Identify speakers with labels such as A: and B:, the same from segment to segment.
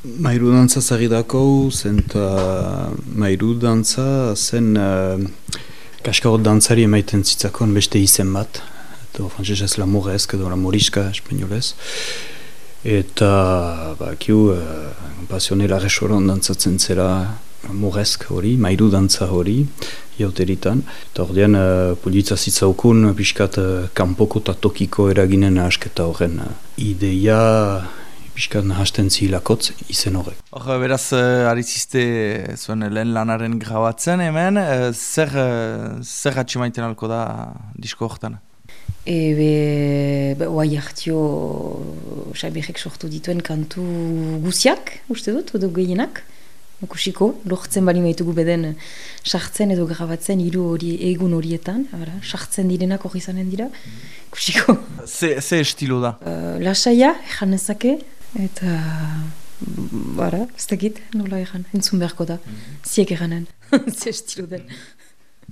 A: Mairu dantza zagidako, zen mairu dantza zen uh, kaskarot dantzari emaiten zitzakon beste izen bat. Eta frantzesez lamorezk edo lamoriska espainolez. Eta bakiu uh, pasionela resoron dantzatzen zera morezk hori, mairu dantza hori, jauteritan. Eta ordean uh, politza zitzaukun piskat uh, kanpoko eta tokiko eraginen asketa horren ideia pixkat nahasten zilakotz izen horrek.
B: Hor, beraz, uh, arizizte zuen lehen lanaren grabatzen hemen, uh, zer, uh, zer atximaiten alko da disko horretan?
C: Ebe, be, oai hartio, saibirek sortu dituen kantu guziak, uste dut, edo gehienak. Kusiko, lortzen bali maitugu beden sartzen edo grabatzen hiru hori egun horietan, sartzen direnak hori zanen dira, kusiko.
B: Ze, ze estilo da?
C: Uh, lasaia, janezake, Eta, bara, ez dakit, nola egan, entzun beharko da, mm -hmm. ziek eganen, ze estilo den.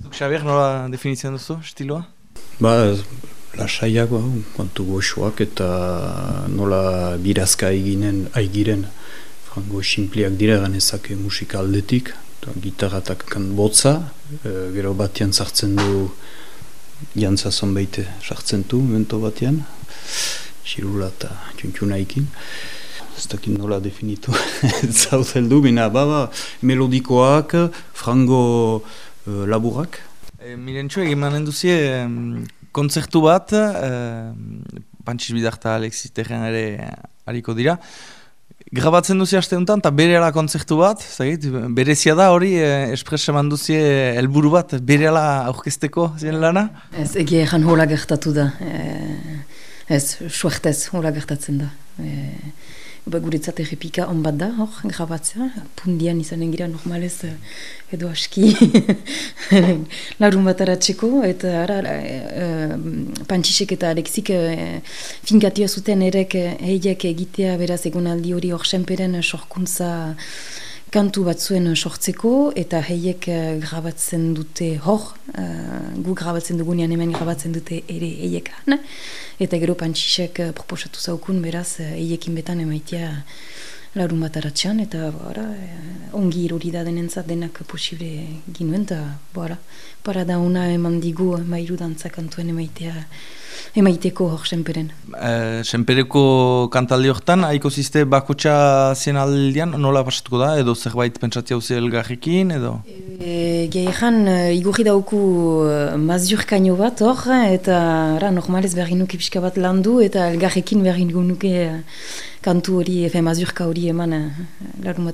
B: Zuk Xabier, nola definitzen duzu, estiloa?
A: Ba, lasaiak, ba, kontu goxoak eta nola birazka eginen, aigiren, frango simpliak dira ganezake musika aldetik, eta gitarratak kan botza, e, gero batean sartzen du, jantza zonbeite sartzen du, mento batean, xirula eta txuntxuna. Ez dakit nola definitu zauzeldu, bina baba melodikoak, frango uh, laburak.
B: E, Mirentxo, egin manen duzie, kontzertu bat, e, Pantsiz Bidarta Alexis Terren ere hariko dira. Grabatzen duzi haste honetan, eta bere ala kontzertu bat, zagit, berezia da hori, eh, espresa manduzie helburu bat, bere ala aurkezteko zen lana?
C: Ez, egia egan hola gertatu da. Ez, suertez, hola gertatzen da. E, ba, guretzat errepika on bat da, hor, grabatzea. Pundian izanen gira normalez edo aski larun bat aratzeko. Eta ara, e, e, pantsisek eta Alexik e, finkatia zuten erek heiek egitea beraz egonaldi hori hor senperen sorkuntza kantu batzuen sortzeko eta heiek grabatzen dute hor, uh, gu grabatzen dugunean hemen grabatzen dute ere heiek eta gero pantxixek uh, proposatu zaukun beraz heiekin betan emaitia larun bat aratxan eta bora, ongi iruri da denentzat denak posible ginuen eta bora, para da una eman digu mairu dantza kantuen emaitea emaiteko hor senperen.
B: E, senpereko kantaldi horretan, haiko ziste bakotxa zen aldean, nola pasatuko da, edo zerbait pentsatzea hau elgarrekin, edo?
C: E, Gehan, igurri dauku mazurkaino bat hor, eta ra, normalez berri nuke pixka bat landu, eta elgarrekin berri nuke kantu hori, efe mazurka hori eman larun